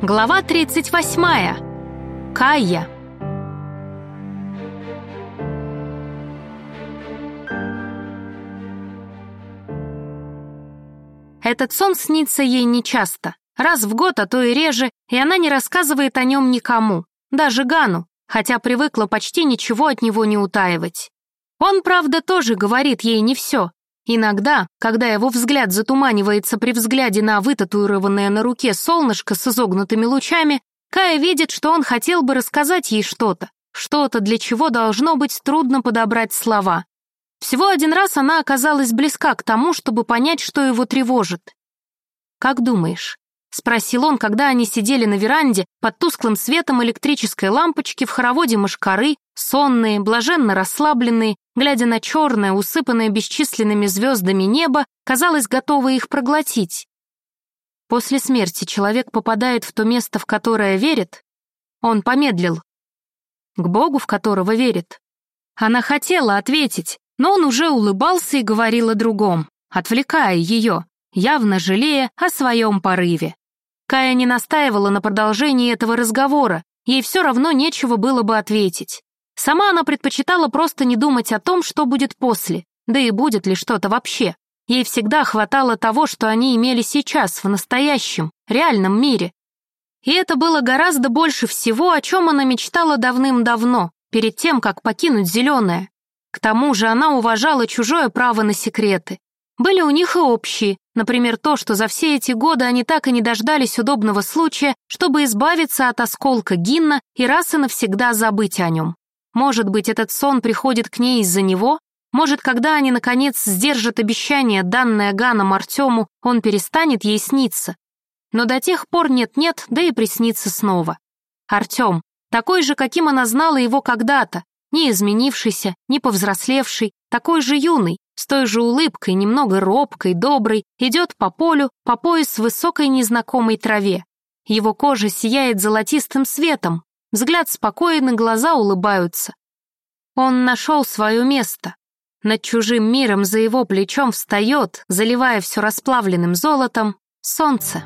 Глава 38. Кайя. Этот сон снится ей нечасто, раз в год, а то и реже, и она не рассказывает о нем никому, даже Гану, хотя привыкла почти ничего от него не утаивать. Он, правда, тоже говорит ей не все, Иногда, когда его взгляд затуманивается при взгляде на вытатуированное на руке солнышко с изогнутыми лучами, Кая видит, что он хотел бы рассказать ей что-то, что-то, для чего должно быть трудно подобрать слова. Всего один раз она оказалась близка к тому, чтобы понять, что его тревожит. «Как думаешь?» — спросил он, когда они сидели на веранде под тусклым светом электрической лампочки в хороводе мошкары, сонные, блаженно расслабленные, глядя на черное, усыпанное бесчисленными звездами небо, казалось, готово их проглотить. После смерти человек попадает в то место, в которое верит. Он помедлил. К Богу, в которого верит. Она хотела ответить, но он уже улыбался и говорил о другом, отвлекая ее, явно жалея о своем порыве. Кая не настаивала на продолжении этого разговора, ей все равно нечего было бы ответить. Сама она предпочитала просто не думать о том, что будет после, да и будет ли что-то вообще. Ей всегда хватало того, что они имели сейчас, в настоящем, реальном мире. И это было гораздо больше всего, о чем она мечтала давным-давно, перед тем, как покинуть Зеленое. К тому же она уважала чужое право на секреты. Были у них и общие, например, то, что за все эти годы они так и не дождались удобного случая, чтобы избавиться от осколка Гинна и раз и навсегда забыть о нем. Может быть, этот сон приходит к ней из-за него? Может, когда они, наконец, сдержат обещание, данное Ганом Артему, он перестанет ей сниться? Но до тех пор нет-нет, да и приснится снова. Артем, такой же, каким она знала его когда-то, не изменившийся, не повзрослевший, такой же юный, с той же улыбкой, немного робкой, доброй, идет по полю, по пояс в высокой незнакомой траве. Его кожа сияет золотистым светом, Взгляд спокоен, и глаза улыбаются. Он нашел свое место. Над чужим миром за его плечом встает, заливая все расплавленным золотом, солнце.